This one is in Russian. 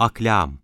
Аклям.